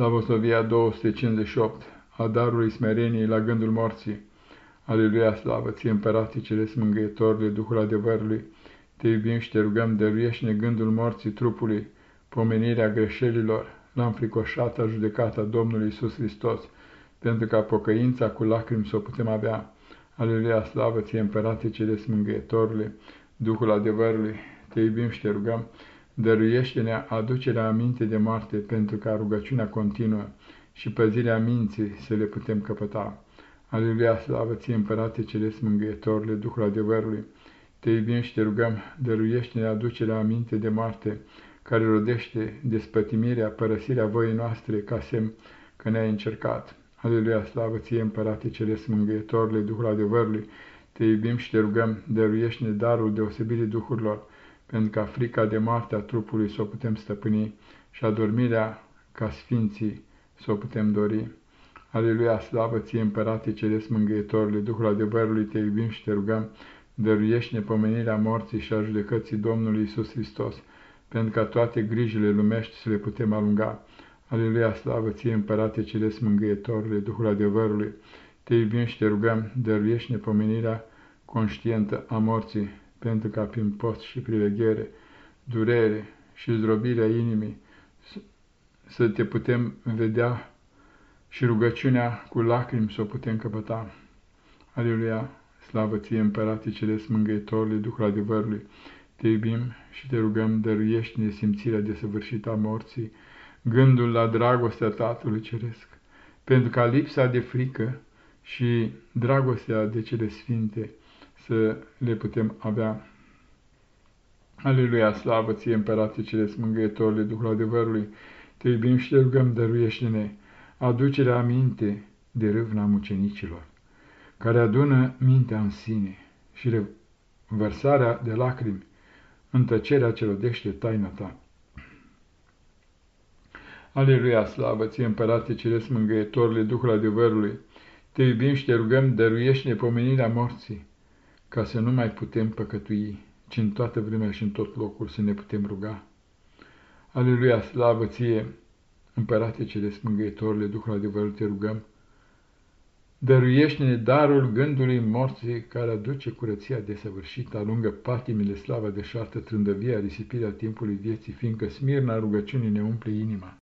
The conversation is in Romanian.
Slavosovia 258 a darului smereniei la gândul morții. Aleluia, slavă ție, împărații ceresc mângâietorului, Duhul adevărului, te iubim și te rugăm, dăruiește-ne gândul morții trupului, pomenirea greșelilor, la înfricoșata judecata Domnului Isus Hristos, pentru ca pocăința cu lacrimi să o putem avea. Aleluia, slavă ție, împărații ceresc mângâietorului, Duhul adevărului, te iubim și te rugăm, dăruiește-ne aducerea aminte de moarte, pentru ca rugăciunea continuă și păzirea minții să le putem căpăta. Aleluia, slavă ție, Împărate Celest Mângâietorule, Duhul adevărului, te iubim și te rugăm, dăruiește-ne aducerea aminte de moarte, care rodește despătimirea, părăsirea voii noastre, ca semn că ne-ai încercat. Aleluia, slavă ție, Împărate Celest Mângâietorule, Duhul adevărului, te iubim și te rugăm, dăruiește-ne darul deosebirii duhurilor, pentru ca frica de moarte a trupului să o putem stăpâni și adormirea ca sfinții să o putem dori. Aleluia, slavă ție, Împărate Ceresc Mângâietorule, Duhul adevărului, te iubim și te rugăm, dăruiește-ne pomenirea morții și a judecății Domnului Isus Hristos, pentru ca toate grijile lumești să le putem alunga. Aleluia, slavă ție, Împărate Ceresc Mângâietorule, Duhul adevărului, te iubim și te rugăm, dăruiește-ne pomenirea conștientă a morții, pentru ca prin post și priveghere, durere și zdrobirea inimii, să te putem vedea și rugăciunea cu lacrimi să o putem căpăta. Aleluia, slavă ție, Împărate Ceresc, Mângâietorule, Duhul adevărului, te iubim și te rugăm, dăruiește-ne simțirea desăvârșită a morții, gândul la dragostea Tatălui Ceresc, pentru ca lipsa de frică și dragostea de cele sfinte să le putem avea. Aleluia, slavă ție, Împărate Ceresc, Mângâietorule, Duhul adevărului, te iubim și te rugăm, dăruiește-ne aducerea aminte de râvna mucenicilor, care adună mintea în sine și vărsarea de lacrimi în tăcerea ce rodește taina ta. Aleluia, slavă ție, Împărate Ceresc Mângâietorule, Duhul adevărului, te iubim și te rugăm, dăruiește-ne pomenirea morții, ca să nu mai putem păcătui, ci în toată vremea și în tot locul să ne putem ruga. Aleluia, slavă ție, Împărate cele smângăitorile, Duhul adevărul te rugăm, dăruiește-ne darul gândului morții care aduce curăția desăvârșită, alungă patimile slava de șartă, trândăvia, risipirea timpului vieții, fiindcă smirna rugăciunii ne umple inima.